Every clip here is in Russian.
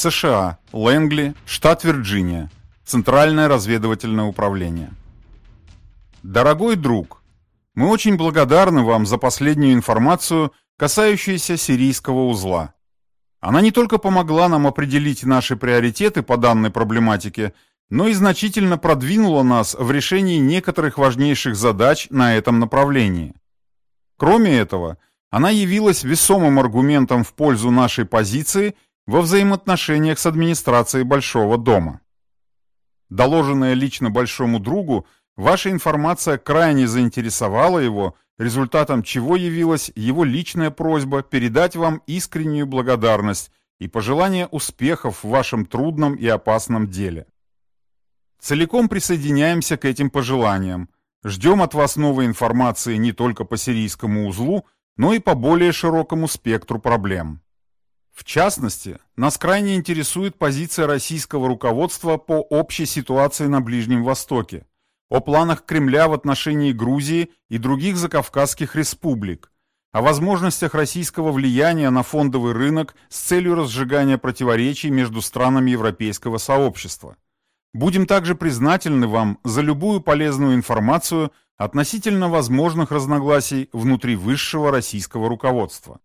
США, Лэнгли, штат Вирджиния, Центральное разведывательное управление. Дорогой друг, мы очень благодарны вам за последнюю информацию, касающуюся сирийского узла. Она не только помогла нам определить наши приоритеты по данной проблематике, но и значительно продвинула нас в решении некоторых важнейших задач на этом направлении. Кроме этого, она явилась весомым аргументом в пользу нашей позиции во взаимоотношениях с администрацией Большого дома. Доложенная лично Большому другу, ваша информация крайне заинтересовала его, результатом чего явилась его личная просьба передать вам искреннюю благодарность и пожелание успехов в вашем трудном и опасном деле. Целиком присоединяемся к этим пожеланиям. Ждем от вас новой информации не только по сирийскому узлу, но и по более широкому спектру проблем. В частности, нас крайне интересует позиция российского руководства по общей ситуации на Ближнем Востоке, о планах Кремля в отношении Грузии и других закавказских республик, о возможностях российского влияния на фондовый рынок с целью разжигания противоречий между странами европейского сообщества. Будем также признательны вам за любую полезную информацию относительно возможных разногласий внутри высшего российского руководства.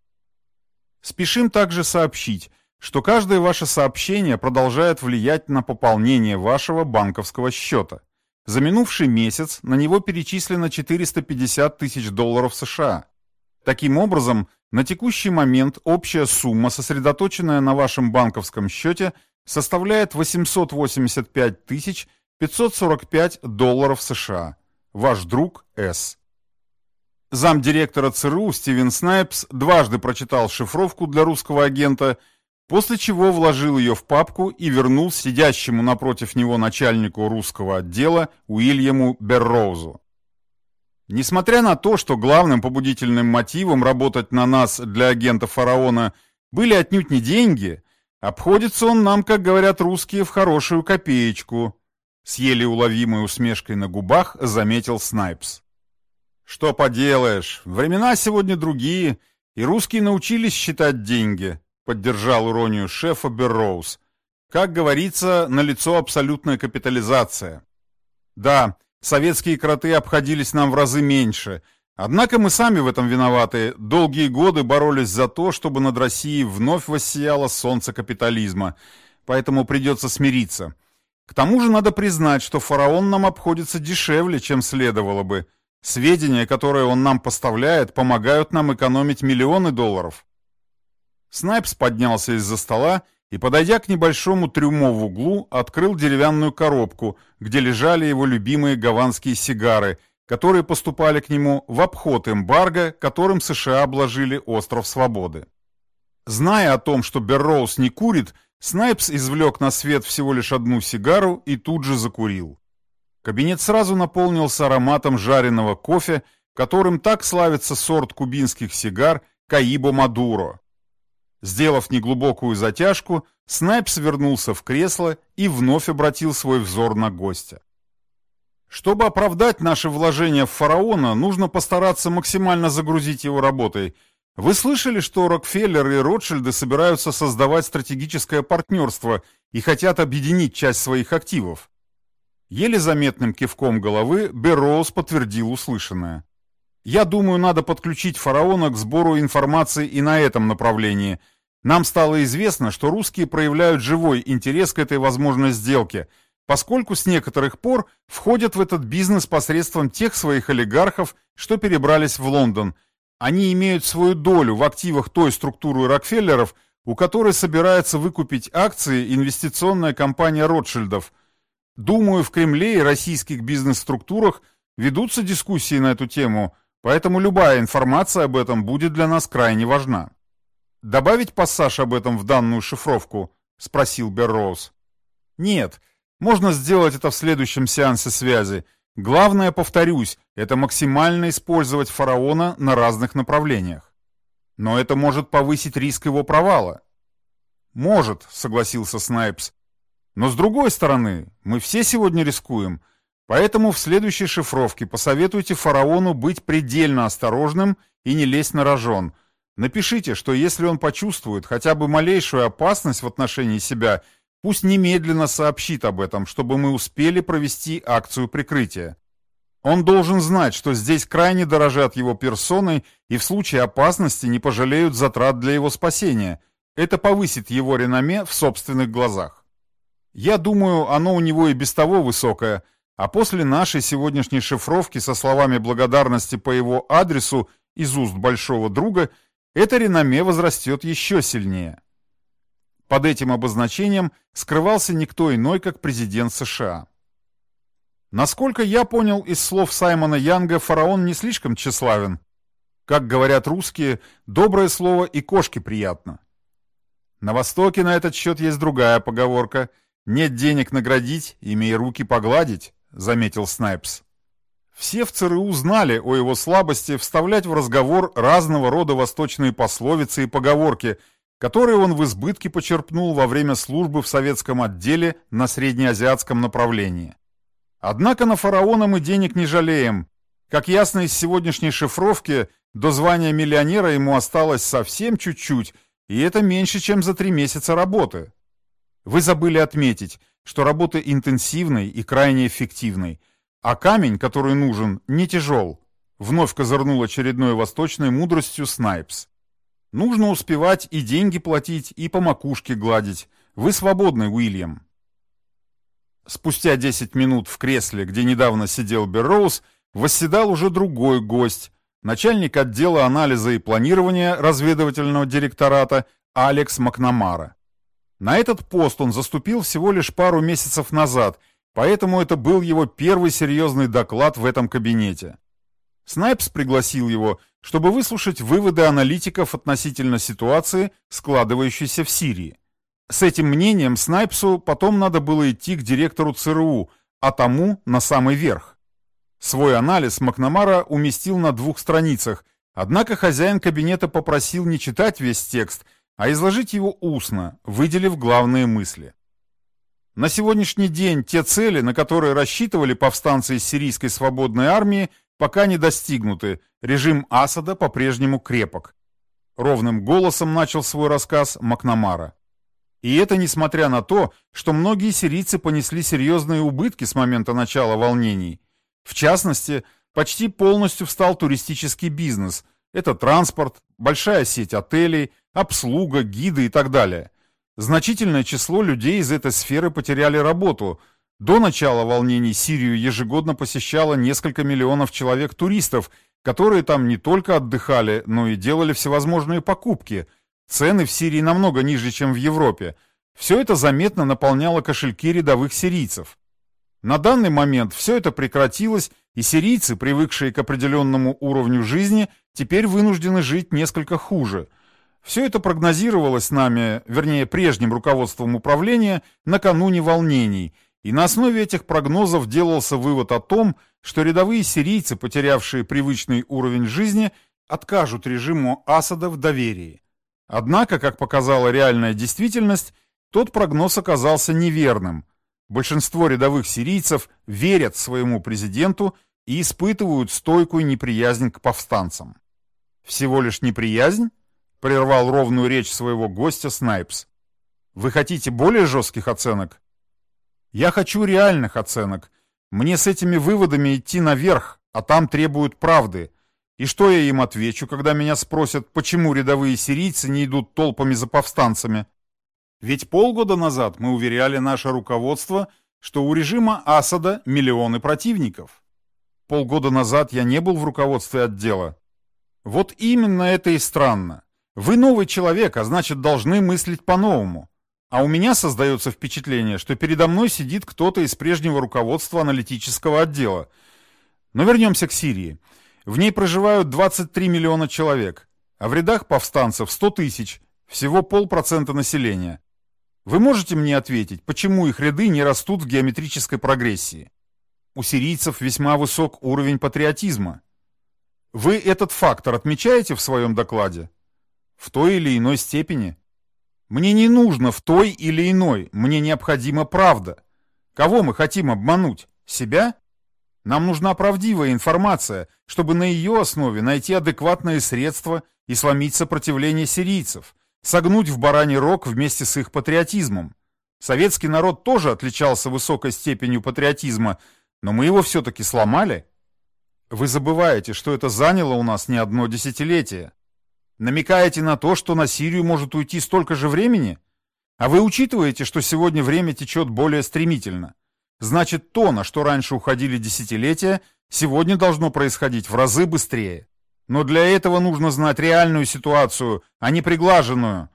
Спешим также сообщить, что каждое ваше сообщение продолжает влиять на пополнение вашего банковского счета. За минувший месяц на него перечислено 450 тысяч долларов США. Таким образом, на текущий момент общая сумма, сосредоточенная на вашем банковском счете, составляет 885 тысяч 545 долларов США. Ваш друг С. Замдиректора ЦРУ Стивен Снайпс дважды прочитал шифровку для русского агента, после чего вложил ее в папку и вернул сидящему напротив него начальнику русского отдела Уильяму Берроузу. Несмотря на то, что главным побудительным мотивом работать на нас для агента фараона были отнюдь не деньги, Обходится он нам, как говорят русские, в хорошую копеечку. С еле уловимой усмешкой на губах заметил Снайпс. Что поделаешь, времена сегодня другие, и русские научились считать деньги, поддержал иронию шефа Берроуз. Как говорится, налицо абсолютная капитализация. Да, советские кроты обходились нам в разы меньше — Однако мы сами в этом виноваты. Долгие годы боролись за то, чтобы над Россией вновь воссияло солнце капитализма. Поэтому придется смириться. К тому же надо признать, что фараон нам обходится дешевле, чем следовало бы. Сведения, которые он нам поставляет, помогают нам экономить миллионы долларов. Снайпс поднялся из-за стола и, подойдя к небольшому трюмо в углу, открыл деревянную коробку, где лежали его любимые гаванские сигары – которые поступали к нему в обход эмбарго, которым США обложили остров Свободы. Зная о том, что Берроуз не курит, Снайпс извлек на свет всего лишь одну сигару и тут же закурил. Кабинет сразу наполнился ароматом жареного кофе, которым так славится сорт кубинских сигар Коиба Мадуро. Сделав неглубокую затяжку, Снайпс вернулся в кресло и вновь обратил свой взор на гостя. Чтобы оправдать наше вложение в фараона, нужно постараться максимально загрузить его работой. Вы слышали, что Рокфеллер и Ротшильды собираются создавать стратегическое партнерство и хотят объединить часть своих активов? Еле заметным кивком головы Берроуз подтвердил услышанное. Я думаю, надо подключить фараона к сбору информации и на этом направлении. Нам стало известно, что русские проявляют живой интерес к этой возможной сделке – поскольку с некоторых пор входят в этот бизнес посредством тех своих олигархов, что перебрались в Лондон. Они имеют свою долю в активах той структуры Рокфеллеров, у которой собирается выкупить акции инвестиционная компания Ротшильдов. Думаю, в Кремле и российских бизнес-структурах ведутся дискуссии на эту тему, поэтому любая информация об этом будет для нас крайне важна. «Добавить пассаж об этом в данную шифровку?» – спросил Берроуз. «Нет». Можно сделать это в следующем сеансе связи. Главное, повторюсь, это максимально использовать фараона на разных направлениях. Но это может повысить риск его провала. Может, согласился Снайпс. Но с другой стороны, мы все сегодня рискуем, поэтому в следующей шифровке посоветуйте фараону быть предельно осторожным и не лезть на рожон. Напишите, что если он почувствует хотя бы малейшую опасность в отношении себя, пусть немедленно сообщит об этом, чтобы мы успели провести акцию прикрытия. Он должен знать, что здесь крайне дорожат его персоной и в случае опасности не пожалеют затрат для его спасения. Это повысит его реноме в собственных глазах. Я думаю, оно у него и без того высокое, а после нашей сегодняшней шифровки со словами благодарности по его адресу из уст большого друга – это реноме возрастет еще сильнее. Под этим обозначением скрывался никто иной, как президент США. Насколько я понял из слов Саймона Янга, фараон не слишком тщеславен. Как говорят русские, доброе слово и кошке приятно. На Востоке на этот счет есть другая поговорка «нет денег наградить, имей руки погладить», — заметил Снайпс. Все в ЦРУ знали о его слабости вставлять в разговор разного рода восточные пословицы и поговорки, которые он в избытке почерпнул во время службы в советском отделе на среднеазиатском направлении. Однако на фараона мы денег не жалеем. Как ясно из сегодняшней шифровки, до звания миллионера ему осталось совсем чуть-чуть, и это меньше, чем за три месяца работы. Вы забыли отметить, что работа интенсивной и крайне эффективной – а камень, который нужен, не тяжел. Вновь козырнул очередной восточной мудростью Снайпс. Нужно успевать и деньги платить, и по макушке гладить. Вы свободны, Уильям. Спустя 10 минут в кресле, где недавно сидел Берроуз, восседал уже другой гость, начальник отдела анализа и планирования разведывательного директората Алекс Макнамара. На этот пост он заступил всего лишь пару месяцев назад – Поэтому это был его первый серьезный доклад в этом кабинете. Снайпс пригласил его, чтобы выслушать выводы аналитиков относительно ситуации, складывающейся в Сирии. С этим мнением Снайпсу потом надо было идти к директору ЦРУ, а тому на самый верх. Свой анализ Макнамара уместил на двух страницах, однако хозяин кабинета попросил не читать весь текст, а изложить его устно, выделив главные мысли. На сегодняшний день те цели, на которые рассчитывали повстанцы из сирийской свободной армии, пока не достигнуты. Режим Асада по-прежнему крепок. Ровным голосом начал свой рассказ Макнамара. И это несмотря на то, что многие сирийцы понесли серьезные убытки с момента начала волнений. В частности, почти полностью встал туристический бизнес. Это транспорт, большая сеть отелей, обслуга, гиды и так далее. Значительное число людей из этой сферы потеряли работу. До начала волнений Сирию ежегодно посещало несколько миллионов человек-туристов, которые там не только отдыхали, но и делали всевозможные покупки. Цены в Сирии намного ниже, чем в Европе. Все это заметно наполняло кошельки рядовых сирийцев. На данный момент все это прекратилось, и сирийцы, привыкшие к определенному уровню жизни, теперь вынуждены жить несколько хуже – все это прогнозировалось нами, вернее, прежним руководством управления, накануне волнений, и на основе этих прогнозов делался вывод о том, что рядовые сирийцы, потерявшие привычный уровень жизни, откажут режиму Асада в доверии. Однако, как показала реальная действительность, тот прогноз оказался неверным. Большинство рядовых сирийцев верят своему президенту и испытывают стойкую неприязнь к повстанцам. Всего лишь неприязнь? Прервал ровную речь своего гостя Снайпс. Вы хотите более жестких оценок? Я хочу реальных оценок. Мне с этими выводами идти наверх, а там требуют правды. И что я им отвечу, когда меня спросят, почему рядовые сирийцы не идут толпами за повстанцами? Ведь полгода назад мы уверяли наше руководство, что у режима Асада миллионы противников. Полгода назад я не был в руководстве отдела. Вот именно это и странно. Вы новый человек, а значит должны мыслить по-новому. А у меня создается впечатление, что передо мной сидит кто-то из прежнего руководства аналитического отдела. Но вернемся к Сирии. В ней проживают 23 миллиона человек, а в рядах повстанцев 100 тысяч, всего полпроцента населения. Вы можете мне ответить, почему их ряды не растут в геометрической прогрессии? У сирийцев весьма высок уровень патриотизма. Вы этот фактор отмечаете в своем докладе? В той или иной степени. Мне не нужно в той или иной, мне необходима правда. Кого мы хотим обмануть? Себя? Нам нужна правдивая информация, чтобы на ее основе найти адекватные средства и сломить сопротивление сирийцев, согнуть в бараний рог вместе с их патриотизмом. Советский народ тоже отличался высокой степенью патриотизма, но мы его все-таки сломали. Вы забываете, что это заняло у нас не одно десятилетие. Намекаете на то, что на Сирию может уйти столько же времени? А вы учитываете, что сегодня время течет более стремительно? Значит, то, на что раньше уходили десятилетия, сегодня должно происходить в разы быстрее. Но для этого нужно знать реальную ситуацию, а не приглаженную.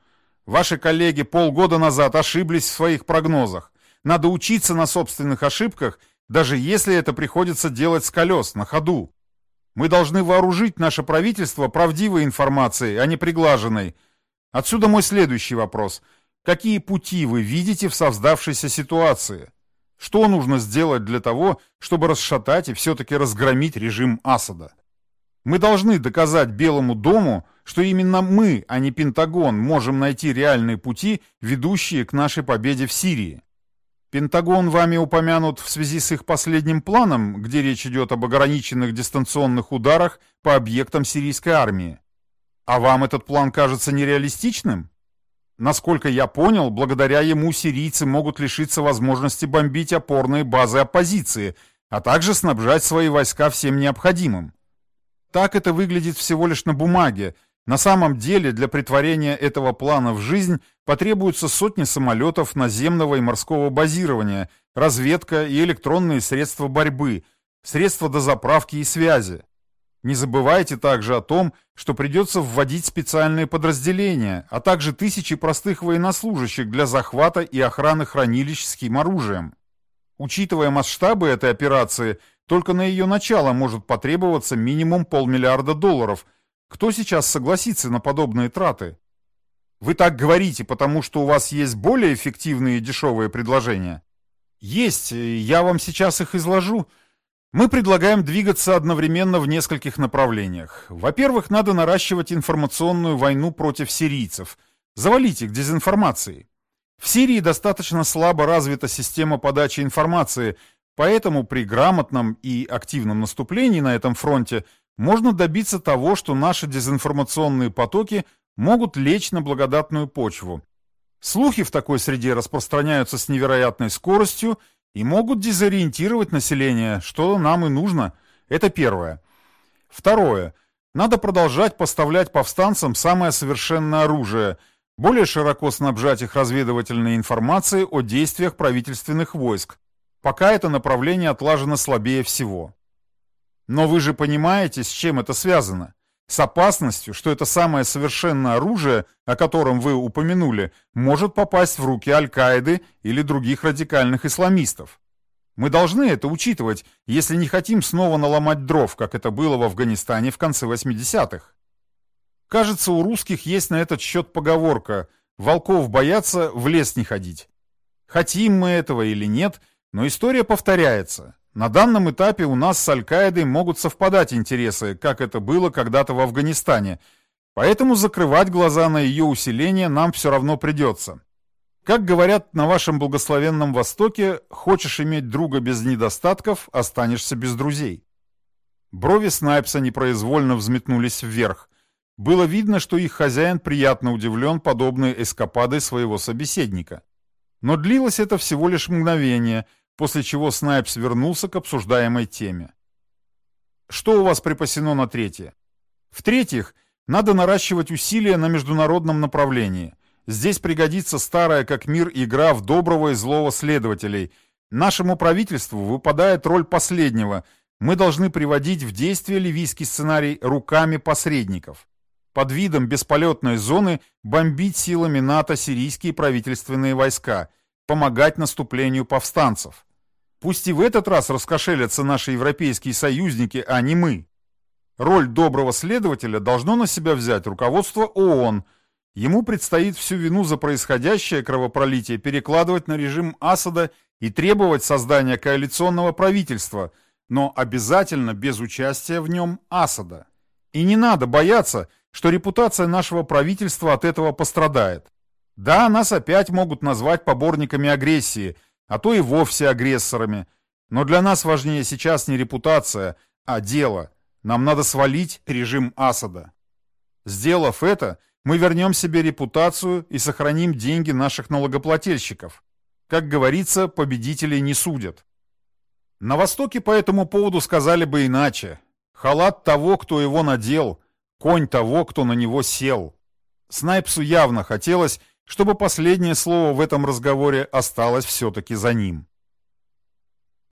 Ваши коллеги полгода назад ошиблись в своих прогнозах. Надо учиться на собственных ошибках, даже если это приходится делать с колес, на ходу. Мы должны вооружить наше правительство правдивой информацией, а не приглаженной. Отсюда мой следующий вопрос. Какие пути вы видите в создавшейся ситуации? Что нужно сделать для того, чтобы расшатать и все-таки разгромить режим Асада? Мы должны доказать Белому дому, что именно мы, а не Пентагон, можем найти реальные пути, ведущие к нашей победе в Сирии. Пентагон вами упомянут в связи с их последним планом, где речь идет об ограниченных дистанционных ударах по объектам сирийской армии. А вам этот план кажется нереалистичным? Насколько я понял, благодаря ему сирийцы могут лишиться возможности бомбить опорные базы оппозиции, а также снабжать свои войска всем необходимым. Так это выглядит всего лишь на бумаге. На самом деле для притворения этого плана в жизнь потребуются сотни самолетов наземного и морского базирования, разведка и электронные средства борьбы, средства дозаправки и связи. Не забывайте также о том, что придется вводить специальные подразделения, а также тысячи простых военнослужащих для захвата и охраны хранилищ с химоружием. Учитывая масштабы этой операции, только на ее начало может потребоваться минимум полмиллиарда долларов. Кто сейчас согласится на подобные траты? Вы так говорите, потому что у вас есть более эффективные и дешевые предложения? Есть, я вам сейчас их изложу. Мы предлагаем двигаться одновременно в нескольких направлениях. Во-первых, надо наращивать информационную войну против сирийцев, завалить их дезинформацией. В Сирии достаточно слабо развита система подачи информации, поэтому при грамотном и активном наступлении на этом фронте можно добиться того, что наши дезинформационные потоки могут лечь на благодатную почву. Слухи в такой среде распространяются с невероятной скоростью и могут дезориентировать население, что нам и нужно. Это первое. Второе. Надо продолжать поставлять повстанцам самое совершенное оружие, более широко снабжать их разведывательной информацией о действиях правительственных войск, пока это направление отлажено слабее всего. Но вы же понимаете, с чем это связано? С опасностью, что это самое совершенное оружие, о котором вы упомянули, может попасть в руки Аль-Каиды или других радикальных исламистов. Мы должны это учитывать, если не хотим снова наломать дров, как это было в Афганистане в конце 80-х. Кажется, у русских есть на этот счет поговорка «волков боятся, в лес не ходить». Хотим мы этого или нет, но история повторяется. На данном этапе у нас с Аль-Каидой могут совпадать интересы, как это было когда-то в Афганистане, поэтому закрывать глаза на ее усиление нам все равно придется. Как говорят на вашем благословенном Востоке, хочешь иметь друга без недостатков, останешься без друзей. Брови Снайпса непроизвольно взметнулись вверх. Было видно, что их хозяин приятно удивлен подобной эскападой своего собеседника. Но длилось это всего лишь мгновение – после чего Снайпс вернулся к обсуждаемой теме. Что у вас припасено на третье? В-третьих, надо наращивать усилия на международном направлении. Здесь пригодится старая как мир игра в доброго и злого следователей. Нашему правительству выпадает роль последнего. Мы должны приводить в действие ливийский сценарий руками посредников. Под видом бесполетной зоны бомбить силами НАТО сирийские правительственные войска, помогать наступлению повстанцев. Пусть и в этот раз раскошелятся наши европейские союзники, а не мы. Роль доброго следователя должно на себя взять руководство ООН. Ему предстоит всю вину за происходящее кровопролитие перекладывать на режим Асада и требовать создания коалиционного правительства, но обязательно без участия в нем Асада. И не надо бояться, что репутация нашего правительства от этого пострадает. Да, нас опять могут назвать поборниками агрессии – а то и вовсе агрессорами. Но для нас важнее сейчас не репутация, а дело. Нам надо свалить режим Асада. Сделав это, мы вернем себе репутацию и сохраним деньги наших налогоплательщиков. Как говорится, победителей не судят. На Востоке по этому поводу сказали бы иначе. Халат того, кто его надел, конь того, кто на него сел. Снайпсу явно хотелось, чтобы последнее слово в этом разговоре осталось все-таки за ним.